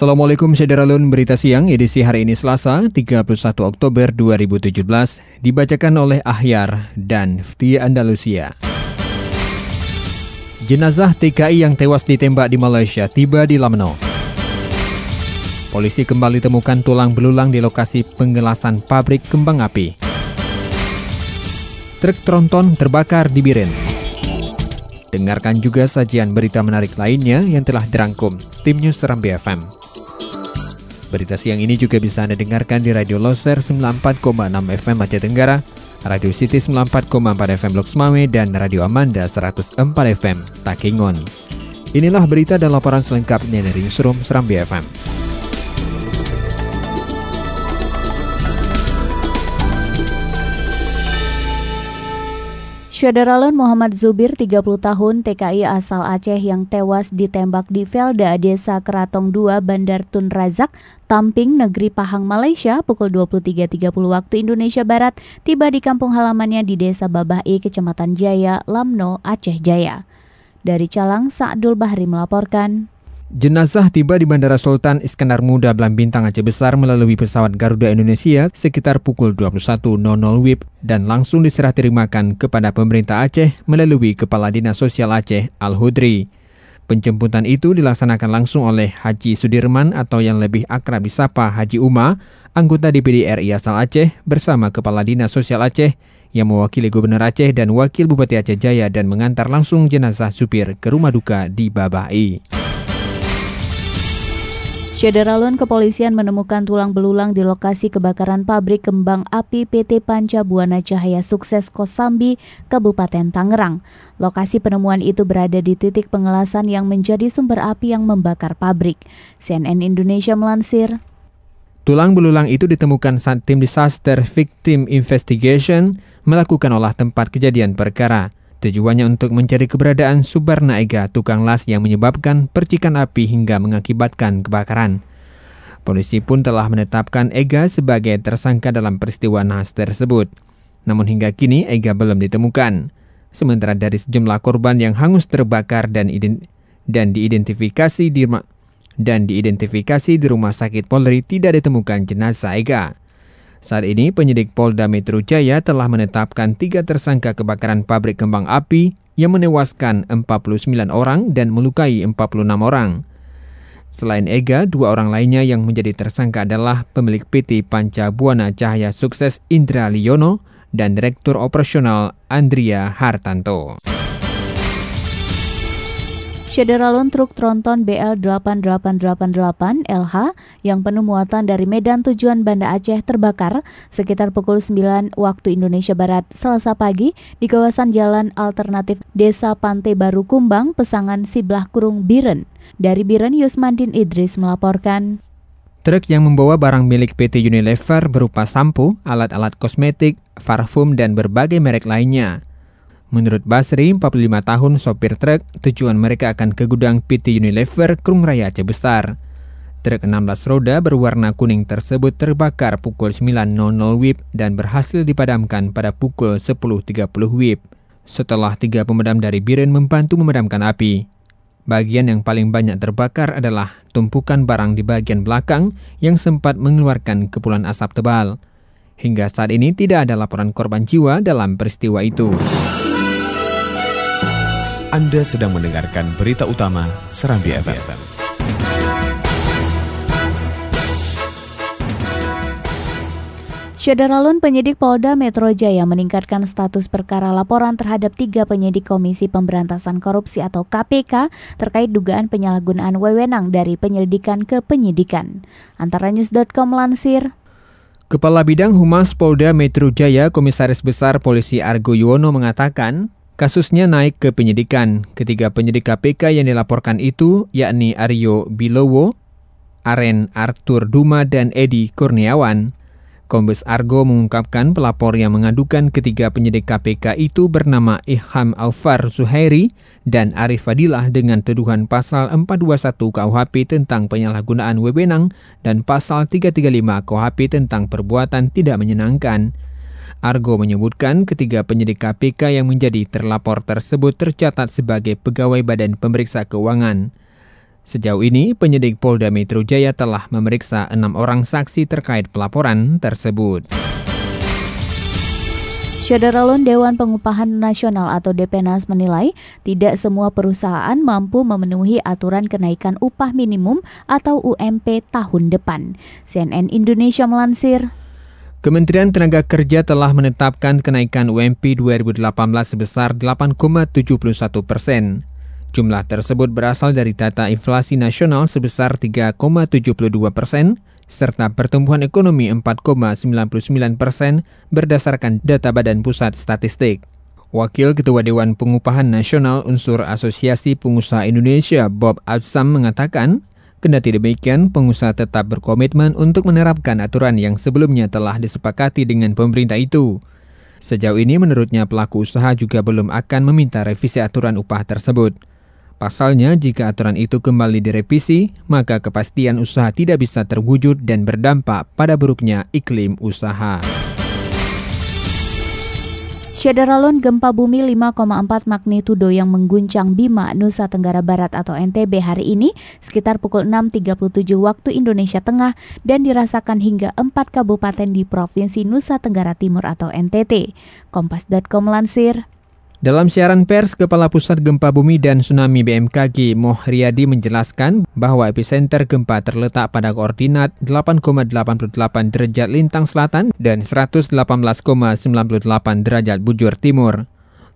Assalamualaikum Syederalun Berita Siang edisi hari ini Selasa 31 Oktober 2017 dibacakan oleh Ahyar dan Fti Andalusia. Jenazah TKI yang tewas ditembak di Malaysia tiba di Lamno. Polisi kembali temukan tulang belulang di lokasi penggelasan pabrik kembang api. Truk tronton terbakar di Biren. Dengarkan juga sajian berita menarik lainnya yang telah dirangkum tim News Serambi FM. Berita siang ini juga bisa Anda dengarkan di Radio Loser 94,6 FM Aceh Tenggara, Radio City 94,4 FM Lok Mame, dan Radio Amanda 104 FM Takingon. Inilah berita dan laporan selengkapnya dari Newsroom Serambi FM. Syederalun Muhammad Zubir, 30 tahun, TKI asal Aceh yang tewas ditembak di Velda, Desa Keratong 2, Bandar Tun Razak, Tamping, Negeri Pahang, Malaysia, pukul 23.30 waktu Indonesia Barat, tiba di kampung halamannya di Desa Babai, Kecamatan Jaya, Lamno, Aceh Jaya. Dari Calang, Sa'dul Bahri melaporkan. Jenazah tiba di Bandara Sultan Iskandar Muda Bintang Aceh Besar melalui pesawat Garuda Indonesia sekitar pukul 21.00 WIB dan langsung diserah terimakan kepada pemerintah Aceh melalui Kepala Dinas Sosial Aceh Al-Hudri. Penjemputan itu dilaksanakan langsung oleh Haji Sudirman atau yang lebih akrab disapa Haji Uma, anggota DPD RI asal Aceh bersama Kepala Dinas Sosial Aceh yang mewakili Gubernur Aceh dan Wakil Bupati Aceh Jaya dan mengantar langsung jenazah supir ke rumah duka di Babai. Syederalun kepolisian menemukan tulang belulang di lokasi kebakaran pabrik kembang api PT Panca Buana Cahaya Sukses Kosambi, Kabupaten Tangerang. Lokasi penemuan itu berada di titik pengelasan yang menjadi sumber api yang membakar pabrik. CNN Indonesia melansir. Tulang belulang itu ditemukan saat tim Disaster Victim Investigation melakukan olah tempat kejadian perkara. Tujuannya untuk mencari keberadaan Subarna Ega, tukang las yang menyebabkan percikan api hingga mengakibatkan kebakaran. Polisi pun telah menetapkan Ega sebagai tersangka dalam peristiwa nahas tersebut. Namun hingga kini Ega belum ditemukan. Sementara dari sejumlah korban yang hangus terbakar dan, dan diidentifikasi di dan diidentifikasi di rumah sakit Polri tidak ditemukan jenazah Ega. Saat ini penyidik Polda Metro Jaya telah menetapkan tiga tersangka kebakaran pabrik kembang api yang menewaskan 49 orang dan melukai 46 orang. Selain Ega, dua orang lainnya yang menjadi tersangka adalah pemilik PT Panca Buana Cahaya Sukses Indra Liono dan Direktur Operasional Andria Hartanto. Syederalun truk tronton BL8888 LH yang penuh muatan dari Medan tujuan Banda Aceh terbakar sekitar pukul 9 waktu Indonesia Barat Selasa pagi di kawasan jalan alternatif Desa Pantai Baru Kumbang, Pesangan Siblah Kurung Biren. Dari Biren, Yusmandin Idris melaporkan. Truk yang membawa barang milik PT Unilever berupa sampo, alat-alat kosmetik, parfum, dan berbagai merek lainnya Menurut Basri, 45 tahun sopir truk, tujuan mereka akan ke gudang PT Unilever Krung Raya Aceh Besar. Truk 16 roda berwarna kuning tersebut terbakar pukul 9.00 WIB dan berhasil dipadamkan pada pukul 10.30 WIB. Setelah tiga pemadam dari Biren membantu memadamkan api. Bagian yang paling banyak terbakar adalah tumpukan barang di bagian belakang yang sempat mengeluarkan kepulan asap tebal. Hingga saat ini tidak ada laporan korban jiwa dalam peristiwa itu. Anda sedang mendengarkan berita utama Serambi, FM. FM. Syederalun penyidik Polda Metro Jaya meningkatkan status perkara laporan terhadap tiga penyidik Komisi Pemberantasan Korupsi atau KPK terkait dugaan penyalahgunaan wewenang dari penyelidikan ke penyidikan. Antara News.com lansir, Kepala Bidang Humas Polda Metro Jaya Komisaris Besar Polisi Argo Yuwono mengatakan, Kasusnya naik ke penyidikan. Ketiga penyidik KPK yang dilaporkan itu yakni Aryo Bilowo, Aren Arthur Duma dan Edi Kurniawan. Kombes Argo mengungkapkan pelapor yang mengadukan ketiga penyidik KPK itu bernama Iham Alfar Zuhairi dan Arif Fadilah dengan tuduhan pasal 421 KUHP tentang penyalahgunaan wewenang dan pasal 335 KUHP tentang perbuatan tidak menyenangkan. Argo menyebutkan ketiga penyidik KPK yang menjadi terlapor tersebut tercatat sebagai pegawai Badan Pemeriksa Keuangan. Sejauh ini, penyidik Polda Metro Jaya telah memeriksa enam orang saksi terkait pelaporan tersebut. Syederalun Dewan Pengupahan Nasional atau DPNAS menilai tidak semua perusahaan mampu memenuhi aturan kenaikan upah minimum atau UMP tahun depan. CNN Indonesia melansir, Kementerian Tenaga Kerja telah menetapkan kenaikan UMP 2018 sebesar 8,71 persen. Jumlah tersebut berasal dari data inflasi nasional sebesar 3,72 persen, serta pertumbuhan ekonomi 4,99 persen berdasarkan data Badan Pusat Statistik. Wakil Ketua Dewan Pengupahan Nasional Unsur Asosiasi Pengusaha Indonesia Bob Alsam mengatakan, kendati demikian pengusaha tetap berkomitmen untuk menerapkan aturan yang sebelumnya telah disepakati dengan pemerintah itu. Sejauh ini menurutnya pelaku usaha juga belum akan meminta revisi aturan upah tersebut. Pasalnya, jika aturan itu kembali direvisi, maka kepastian usaha tidak bisa terwujud dan berdampak pada buruknya iklim usaha. Syederalun gempa bumi 5,4 magnitudo yang mengguncang Bima, Nusa Tenggara Barat atau NTB hari ini sekitar pukul 6.37 waktu Indonesia Tengah dan dirasakan hingga 4 kabupaten di Provinsi Nusa Tenggara Timur atau NTT. Kompas.com lansir, dalam siaran pers, Kepala Pusat Gempa Bumi dan Tsunami BMKG Moh Riyadi menjelaskan bahwa epicenter gempa terletak pada koordinat 8,88 derajat lintang selatan dan 118,98 derajat bujur timur.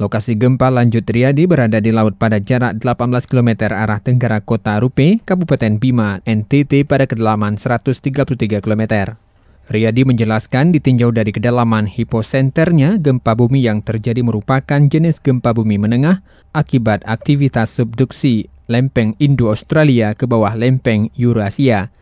Lokasi gempa lanjut Riyadi berada di laut pada jarak 18 km arah tenggara kota Rupe, Kabupaten Bima, NTT pada kedalaman 133 km. Riyadi menjelaskan ditinjau dari kedalaman hiposenternya, gempa bumi yang terjadi merupakan jenis gempa bumi menengah akibat aktivitas subduksi lempeng Indo-Australia ke bawah lempeng Eurasia.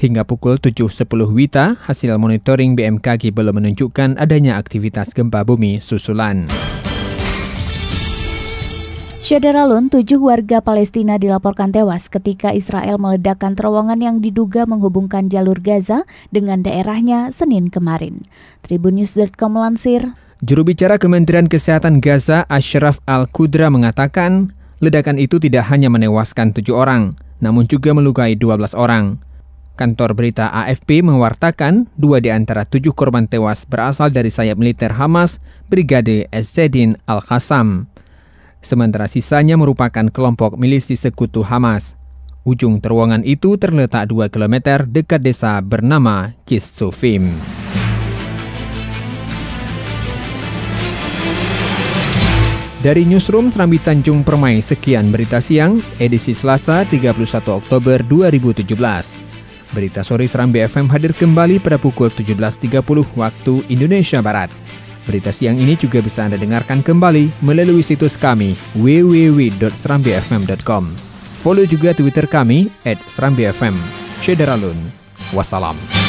Hingga pukul 7.10 Wita, hasil monitoring BMKG belum menunjukkan adanya aktivitas gempa bumi susulan. Syederalun, tujuh warga Palestina dilaporkan tewas ketika Israel meledakkan terowongan yang diduga menghubungkan jalur Gaza dengan daerahnya Senin kemarin. Tribunnews.com melansir. Juru bicara Kementerian Kesehatan Gaza, Ashraf Al-Qudra mengatakan, ledakan itu tidak hanya menewaskan tujuh orang, namun juga melukai 12 orang. Kantor berita AFP mewartakan dua di antara tujuh korban tewas berasal dari sayap militer Hamas, Brigade Ezzedin Al-Qassam sementara sisanya merupakan kelompok milisi sekutu Hamas. Ujung terowongan itu terletak 2 km dekat desa bernama Kistufim. Dari Newsroom Serambi Tanjung Permai, sekian berita siang, edisi Selasa 31 Oktober 2017. Berita sore Serambi FM hadir kembali pada pukul 17.30 waktu Indonesia Barat. Berita siang ini juga bisa Anda dengarkan kembali melalui situs kami www.serambifm.com. Follow juga Twitter kami serambifm. Syederalun. Wassalam.